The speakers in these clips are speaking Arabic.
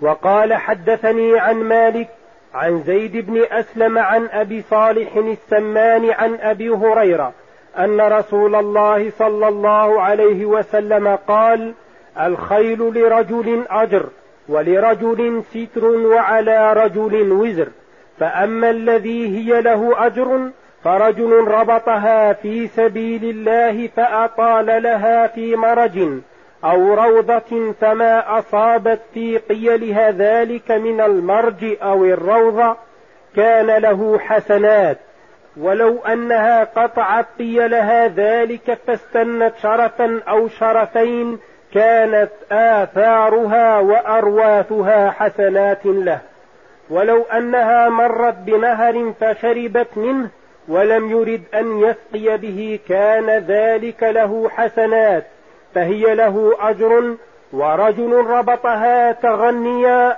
وقال حدثني عن مالك عن زيد بن أسلم عن أبي صالح السمان عن أبي هريرة أن رسول الله صلى الله عليه وسلم قال الخيل لرجل أجر ولرجل ستر وعلى رجل وزر فأما الذي هي له أجر فرجل ربطها في سبيل الله فأطال لها في مرج. أو روضة فما أصابت في قيلها ذلك من المرج أو الروضة كان له حسنات. ولو أنها قطعت قيلها ذلك فاستنت شرفا أو شرفين كانت آثارها وأرواثها حسنات له. ولو أنها مرت بنهر فشربت منه ولم يرد أن يسقي به كان ذلك له حسنات. فهي له أجر ورجل ربطها تغنيا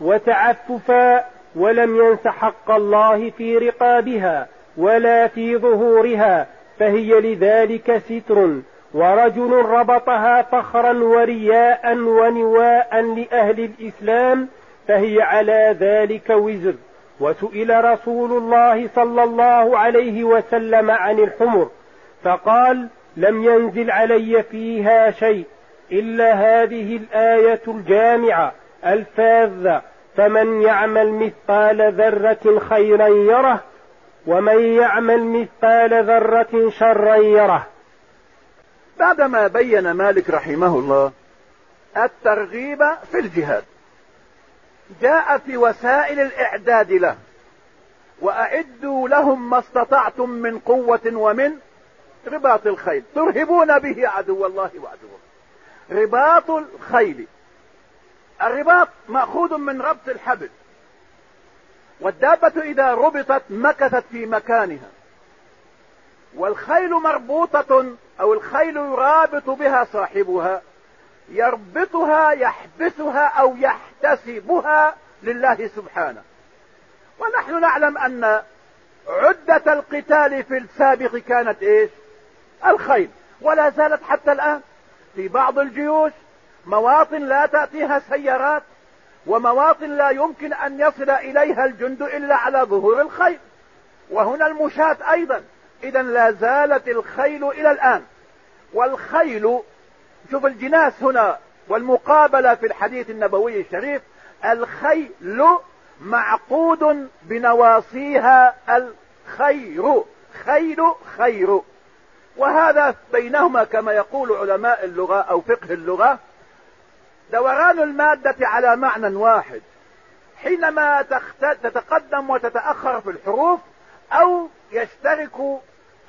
وتعففا ولم ينس حق الله في رقابها ولا في ظهورها فهي لذلك ستر ورجل ربطها فخرا ورياء ونواء لأهل الإسلام فهي على ذلك وزر. وسئل رسول الله صلى الله عليه وسلم عن الحمر فقال لم ينزل علي فيها شيء إلا هذه الآية الجامعة الفاذة فمن يعمل مثقال ذرة خيرا يره ومن يعمل مثقال ذرة شرا يره. بعدما بين مالك رحمه الله الترغيب في الجهاد جاء في وسائل الإعداد له وأعدوا لهم ما استطعتم من قوة ومن رباط الخيل. ترهبون به عدو الله وعدوه. رباط الخيل. الرباط مأخوذ من ربط الحبل. والدابة إذا ربطت مكثت في مكانها. والخيل مربوطة أو الخيل يرابط بها صاحبها. يربطها يحبسها أو يحتسبها لله سبحانه. ونحن نعلم أن عدة القتال في السابق كانت إيش؟ الخيل ولا زالت حتى الآن في بعض الجيوش مواطن لا تأتيها سيارات ومواطن لا يمكن أن يصل إليها الجند إلا على ظهور الخيل وهنا المشاة أيضا. إذا لا زالت الخيل إلى الآن. والخيل شوف الجناس هنا والمقابلة في الحديث النبوي الشريف الخيل معقود بنواصيها الخير. خيل خير. وهذا بينهما كما يقول علماء اللغة أو فقه اللغة دوران المادة على معنى واحد. حينما تتقدم وتتأخر في الحروف أو يشترك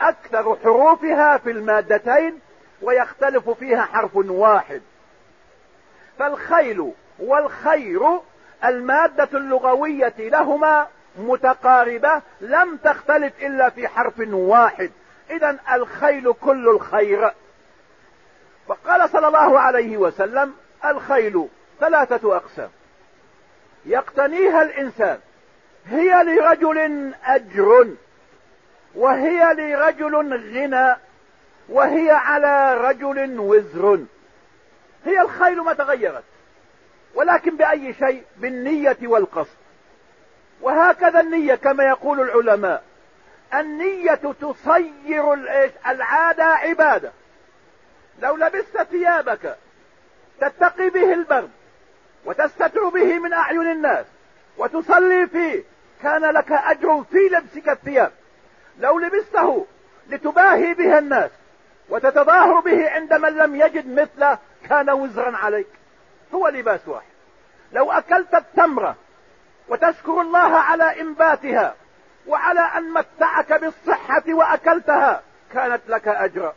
أكثر حروفها في المادتين ويختلف فيها حرف واحد. فالخيل والخير المادة اللغوية لهما متقاربة لم تختلف إلا في حرف واحد. اذا الخيل كل الخير. وقال صلى الله عليه وسلم الخيل ثلاثة أقسام. يقتنيها الإنسان. هي لرجل أجر وهي لرجل غنى وهي على رجل وزر. هي الخيل ما تغيرت ولكن بأي شيء؟ بالنية والقصد. وهكذا النية كما يقول العلماء. النية تصير العادة عبادة. لو لبست ثيابك تتقي به البرد وتستتر به من أعين الناس وتصلي فيه كان لك أجر في لبسك الثياب. لو لبسته لتباهي به الناس وتتظاهر به عند من لم يجد مثله كان وزرا عليك. هو لباس واحد. لو أكلت التمرة وتشكر الله على إنباتها وعلى أن متعك بالصحة وأكلتها. كانت لك اجرا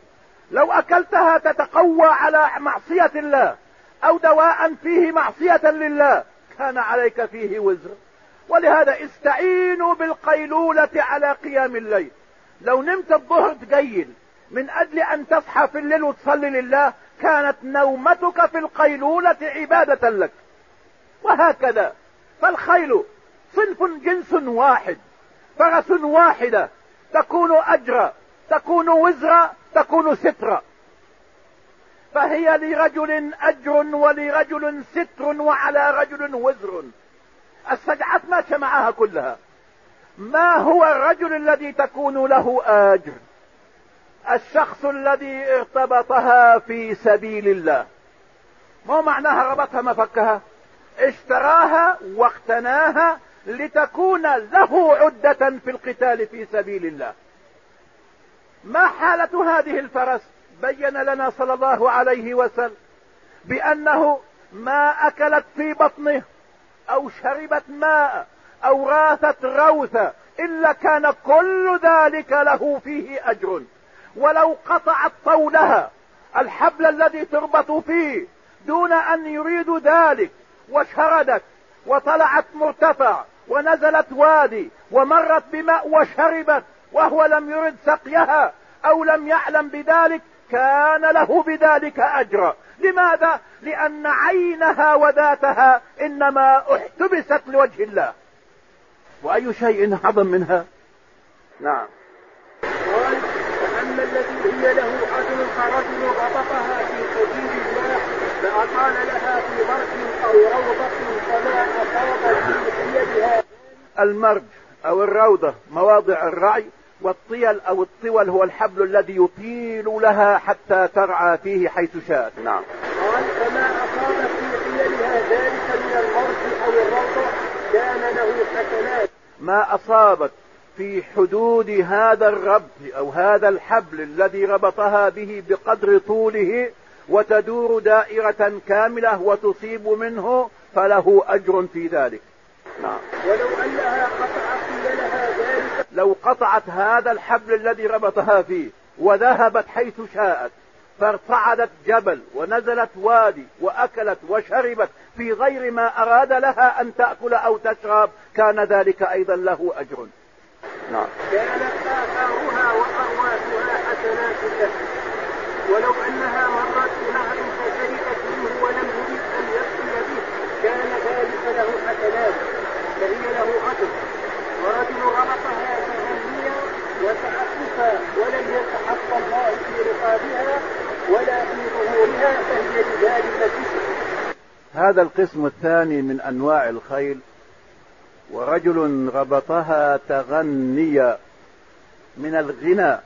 لو أكلتها تتقوى على معصية الله أو دواء فيه معصية لله. كان عليك فيه وزر. ولهذا استعينوا بالقيلولة على قيام الليل. لو نمت الظهر تقيل من أجل أن تصحى في الليل وتصلي لله كانت نومتك في القيلولة عبادة لك. وهكذا. فالخيل صنف جنس واحد. فرس واحدة. تكون اجرا تكون وزرا تكون سترا فهي لرجل أجر ولرجل ستر وعلى رجل وزر. السجعات ماشية معاها كلها. ما هو الرجل الذي تكون له أجر؟ الشخص الذي ارتبطها في سبيل الله. ما معناها ربطها مفكها؟ اشتراها واقتناها لتكون له عدة في القتال في سبيل الله. ما حالة هذه الفرس؟ بين لنا صلى الله عليه وسلم بأنه ما أكلت في بطنه أو شربت ماء أو راثت روثة إلا كان كل ذلك له فيه أجر. ولو قطعت طولها الحبل الذي تربط فيه دون أن يريد ذلك وشردت وطلعت مرتفع ونزلت وادي ومرت بماء وشربت وهو لم يرد سقيها أو لم يعلم بذلك كان له بذلك اجرا لماذا؟ لأن عينها وذاتها إنما احتبست لوجه الله. وأي شيء اعظم منها؟ نعم. قال واما الذي هي له أجر فرجل ربطها في سبيل فأطال لها في مرج أو روضة فما اصاب في يدها المرج أو الروضة مواضع الرعي والطيل أو الطول هو الحبل الذي يطيل لها حتى ترعى فيه حيث شاءت. نعم. قال فما اصاب في حيلها ذلك من المرض أو الروضة كان له حسنات ما أصابت في حدود هذا الربط أو هذا الحبل الذي ربطها به بقدر طوله وتدور دائرة كاملة وتصيب منه فله أجر في ذلك. نعم. ولو أنها قطعت لها ذلك. لو قطعت هذا الحبل الذي ربطها فيه وذهبت حيث شاءت فارتعدت جبل ونزلت وادي وأكلت وشربت في غير ما أراد لها أن تأكل أو تشرب كان ذلك أيضا له أجر. نعم. كانت آثارها وارواتها حسنات له ولو أنها مرت بنهر فشربت منه ولم يريد ان يسقي به كان حسنات فهي له اجر ورجل ربطها تهنيا وتعففا ولم يتحق الله في رقابها ولا في ظهورها فهي لذلك هذا القسم الثاني من أنواع الخيل. ورجل ربطها تغنيا من الغنى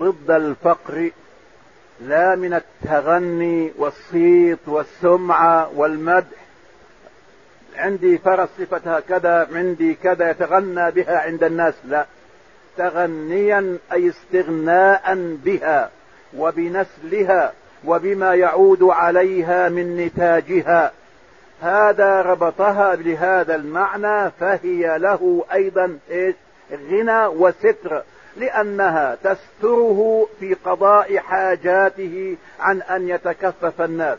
ضد الفقر لا من التغني والصيت والسمعة والمدح. عندي فرس صفتها كذا عندي كذا يتغنى بها عند الناس. لا تغنيا أي استغناء بها وبنسلها وبما يعود عليها من نتاجها. هذا ربطها بهذا المعنى فهي له إيش؟ غنى وستر لأنها تستره في قضاء حاجاته عن أن يتكفف الناس.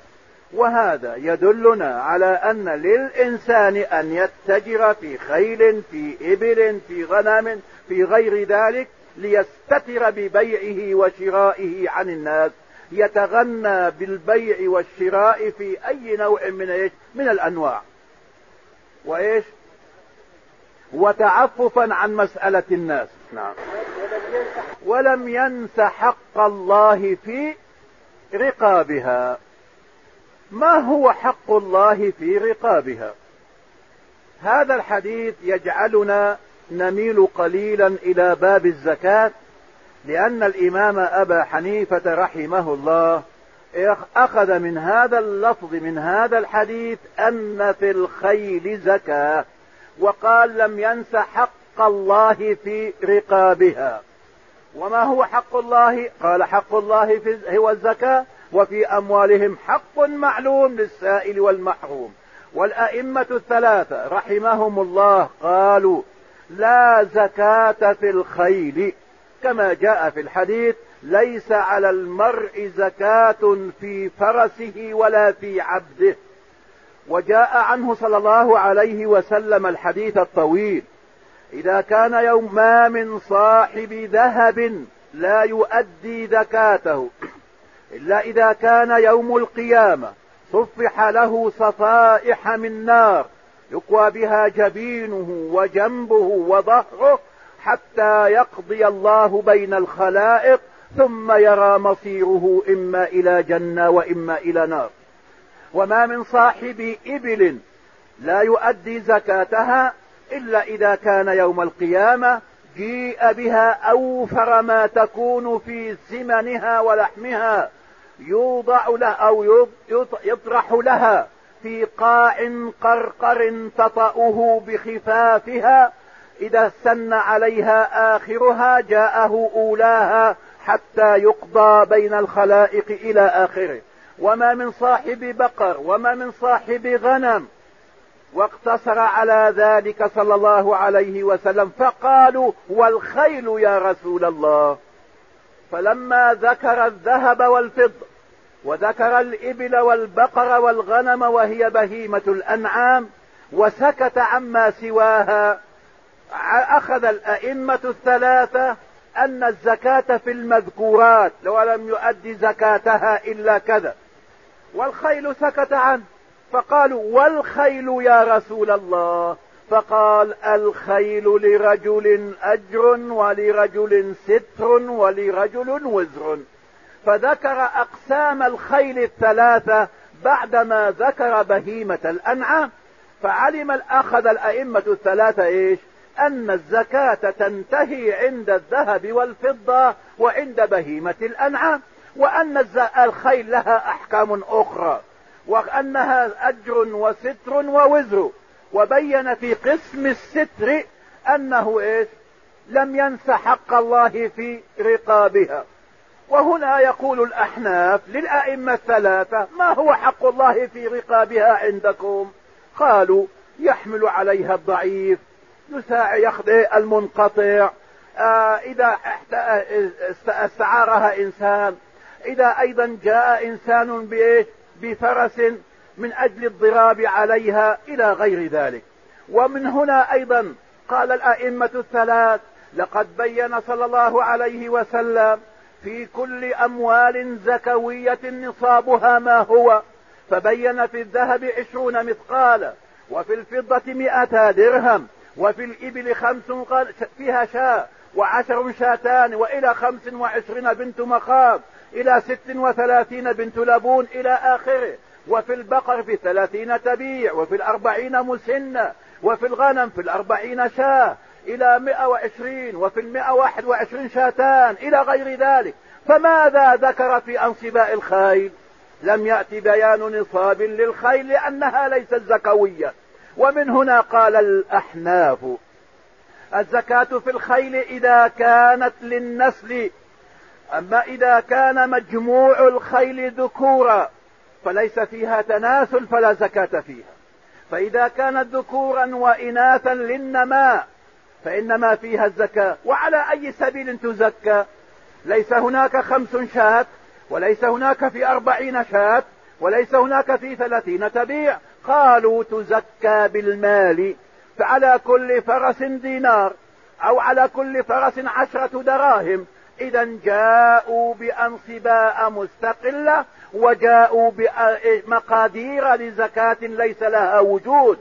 وهذا يدلنا على أن للإنسان أن يتجر في خيل في إبل في غنم في غير ذلك ليستتر ببيعه وشرائه عن الناس يتغنى بالبيع والشراء في أي نوع من إيش؟ من الأنواع. وإيش؟ وتعففا عن مسألة الناس. نعم. ولم ينس حق الله في رقابها. ما هو حق الله في رقابها؟ هذا الحديث يجعلنا نميل قليلا إلى باب الزكاة لأن الإمام أبا حنيفة رحمه الله أخذ من هذا اللفظ من هذا الحديث أن في الخيل زكاة وقال لم ينس حق الله في رقابها. وما هو حق الله؟ قال حق الله في هو الزكاة. وفي أموالهم حق معلوم للسائل والمحروم. والأئمة الثلاثة رحمهم الله قالوا لا زكاة في الخيل. كما جاء في الحديث ليس على المرء زكاة في فرسه ولا في عبده. وجاء عنه صلى الله عليه وسلم الحديث الطويل. إذا كان يوم ما من صاحب ذهب لا يؤدي زكاته. إلا إذا كان يوم القيامة صفح له صفائح من نار يقوى بها جبينه وجنبه وظهره حتى يقضي الله بين الخلائق ثم يرى مصيره إما إلى جنة وإما إلى نار. وما من صاحب إبل لا يؤدي زكاتها إلا إذا كان يوم القيامة جيء بها أوفر ما تكون في سمنها ولحمها. يوضع لها أو يطرح لها في قاع قرقر تطأه بخفافها. إذا سن عليها آخرها جاءه أولاها حتى يقضى بين الخلائق إلى آخره. وما من صاحب بقر وما من صاحب غنم. واقتصر على ذلك صلى الله عليه وسلم. فقالوا والخيل يا رسول الله. فلما ذكر الذهب والفضة وذكر الإبل والبقر والغنم وهي بهيمة الأنعام وسكت عما سواها. أخذ الأئمة الثلاثة أن الزكاة في المذكورات لو لم يؤدي زكاتها إلا كذا. والخيل سكت عنه. فقالوا والخيل يا رسول الله؟ فقال الخيل لرجل أجر ولرجل ستر ولرجل وزر. فذكر أقسام الخيل الثلاثة بعدما ذكر بهيمة الأنعام فعلم أخذ الأئمة الثلاثة إيش؟ أن الزكاة تنتهي عند الذهب والفضة وعند بهيمة الأنعام وأن الخيل لها أحكام أخرى وأنها أجر وستر ووزر وبين في قسم الستر أنه إيش؟ لم ينس حق الله في رقابها. وهنا يقول الأحناف للأئمة الثلاثة ما هو حق الله في رقابها عندكم؟ قالوا يحمل عليها الضعيف يساع يخضع المنقطع آه إذا استعارها إنسان إذا أيضا جاء إنسان بفرس من أجل الضراب عليها إلى غير ذلك. ومن هنا أيضا قال الأئمة الثلاث لقد بين صلى الله عليه وسلم في كل أموال زكوية نصابها ما هو. فبين في الذهب عشرون مثقالا وفي الفضة مئة درهم وفي الإبل خمس فيها شاء وعشر شاتان وإلى خمس وعشرين بنت مخاض إلى ست وثلاثين بنت لبون إلى آخره. وفي البقر في ثلاثين تبيع وفي الأربعين مسنة وفي الغنم في الأربعين شاة مئة وعشرين وفي المئة واحد وعشرين شاتان إلى غير ذلك. فماذا ذكر في أنصباء الخيل؟ لم يأتي بيان نصاب للخيل لأنها ليست زكوية. ومن هنا قال الأحناف الزكاة في الخيل إذا كانت للنسل أما إذا كان مجموع الخيل ذكورا فليس فيها تناسل فلا زكاة فيها. فإذا كانت ذكورا وإناثا للنماء فإنما فيها الزكاة وعلى أي سبيل تزكى. ليس هناك خمس شاة وليس هناك في أربعين شاة وليس هناك في ثلاثين تبيع. قالوا تزكى بالمال فعلى كل فرس دينار أو على كل فرس عشرة دراهم. إذا جاءوا بأنصباء مستقلة وجاءوا بمقادير لزكاة ليس لها وجود.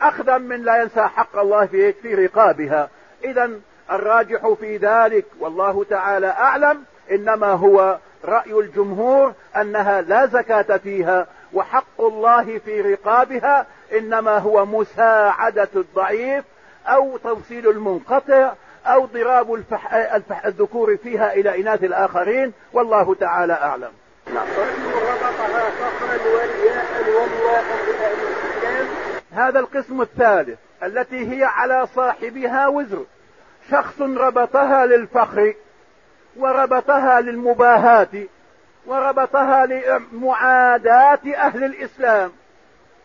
اخذا من لا ينسى حق الله في, في رقابها. اذا الراجح في ذلك والله تعالى أعلم إنما هو رأي الجمهور أنها لا زكاة فيها وحق الله في رقابها إنما هو مساعدة الضعيف أو توصيل المنقطع أو ضراب الفح... الفح... الذكور فيها إلى إناث الآخرين والله تعالى أعلم. نعم. هذا القسم الثالث التي هي على صاحبها وزر. شخص ربطها للفخر وربطها للمباهاة وربطها لمعاداة أهل الإسلام.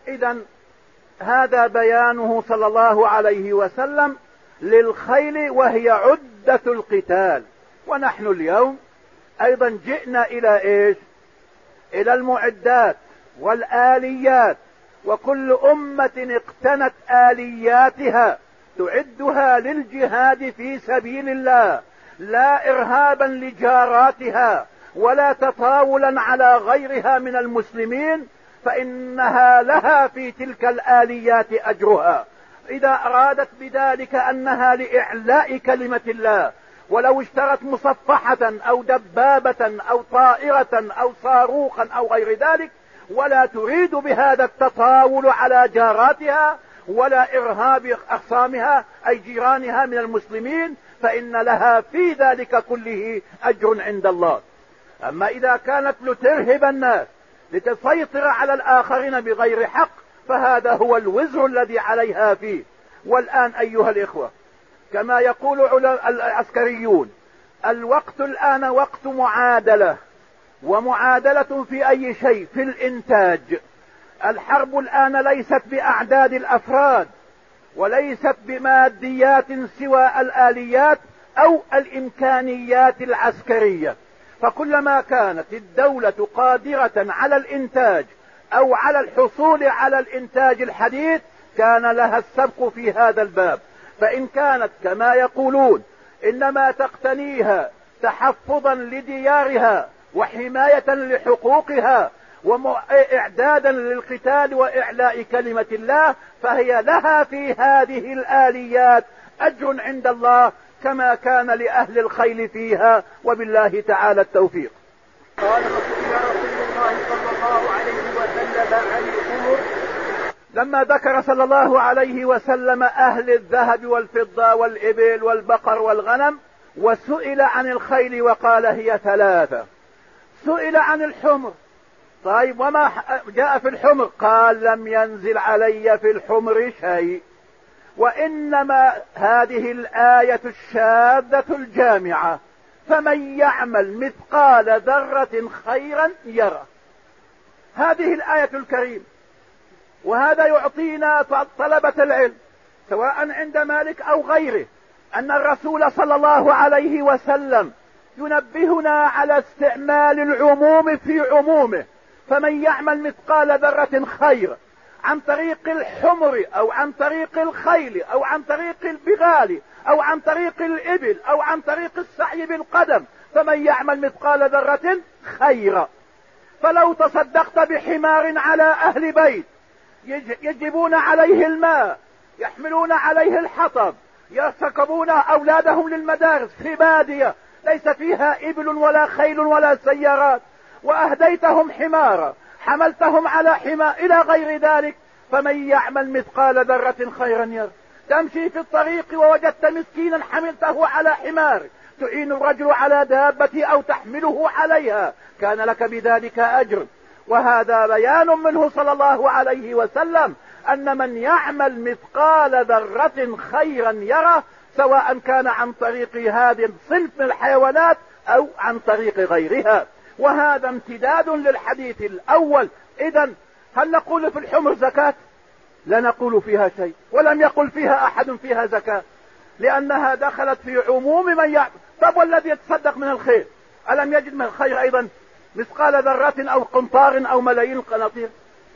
إذا هذا بيانه صلى الله عليه وسلم للخيل وهي عدة القتال. ونحن اليوم أيضا جئنا إلى إيش؟ إلى المعدات والآليات. وكل أمة اقتنت آلياتها تعدها للجهاد في سبيل الله لا إرهابا لجاراتها ولا تطاولا على غيرها من المسلمين فإنها لها في تلك الآليات أجرها. إذا أرادت بذلك أنها لإعلاء كلمة الله ولو اشترت مصفحة أو دبابة أو طائرة أو صاروخا أو غير ذلك ولا تريد بهذا التطاول على جاراتها ولا إرهاب اخصامها أي جيرانها من المسلمين فإن لها في ذلك كله أجر عند الله. أما إذا كانت لترهب الناس لتسيطر على الآخرين بغير حق فهذا هو الوزر الذي عليها فيه. والآن أيها الإخوة كما يقول العسكريون الوقت الآن وقت معادلة. ومعادلة في أي شيء في الإنتاج. الحرب الآن ليست بأعداد الأفراد وليست بماديات سوى الآليات أو الإمكانيات العسكرية. فكلما كانت الدولة قادرة على الإنتاج أو على الحصول على الإنتاج الحديث كان لها السبق في هذا الباب. فإن كانت كما يقولون إنما تقتنيها تحفظا لديارها وحماية لحقوقها واعدادا للقتال وإعلاء كلمة الله فهي لها في هذه الآليات أجر عند الله كما كان لأهل الخيل فيها وبالله تعالى التوفيق. قال رسول الله صلى الله عليه وسلم عن الأمر. لما ذكر صلى الله عليه وسلم أهل الذهب والفضة والإبل والبقر والغنم وسئل عن الخيل وقال هي ثلاثة. سئل عن الحمر. طيب وما جاء في الحمر؟ قال لم ينزل علي في الحمر شيء. وإنما هذه الآية الشاذة الجامعة. فمن يعمل مثقال ذرة خيرا يرى هذه الآية الكريمة. وهذا يعطينا طلبة العلم سواء عند مالك أو غيره أن الرسول صلى الله عليه وسلم ينبهنا على استعمال العموم في عمومه. فمن يعمل مثقال ذرة خير عن طريق الحمر أو عن طريق الخيل أو عن طريق البغال أو عن طريق الإبل أو عن طريق السعي بالقدم فمن يعمل مثقال ذرة خيرا فلو تصدقت بحمار على أهل بيت يجبون عليه الماء يحملون عليه الحطب يرتكبون أولادهم للمدارس في بادية ليس فيها إبل ولا خيل ولا سيارات. وأهديتهم حمارا حملتهم على حمار إلى غير ذلك. فمن يعمل مثقال ذرة خيرا ير تمشي في الطريق ووجدت مسكينا حملته على حمار. تعين الرجل على دابة أو تحمله عليها. كان لك بذلك أجر. وهذا بيان منه صلى الله عليه وسلم أن من يعمل مثقال ذرة خيرا يرى سواء كان عن طريق هذه الصنف من الحيوانات أو عن طريق غيرها. وهذا امتداد للحديث الأول. اذا هل نقول في الحمر زكاة؟ لا نقول فيها شيء. ولم يقل فيها أحد فيها زكاة. لأنها دخلت في عموم من يعمل طب والذي يتصدق من الخير؟ ألم يجد من الخير أيضا مثقال ذرة أو قنطار أو ملايين القناطير؟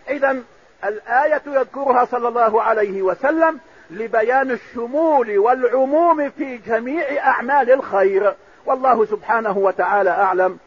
اذا الآية يذكرها صلى الله عليه وسلم لبيان الشمول والعموم في جميع أعمال الخير. والله سبحانه وتعالى أعلم.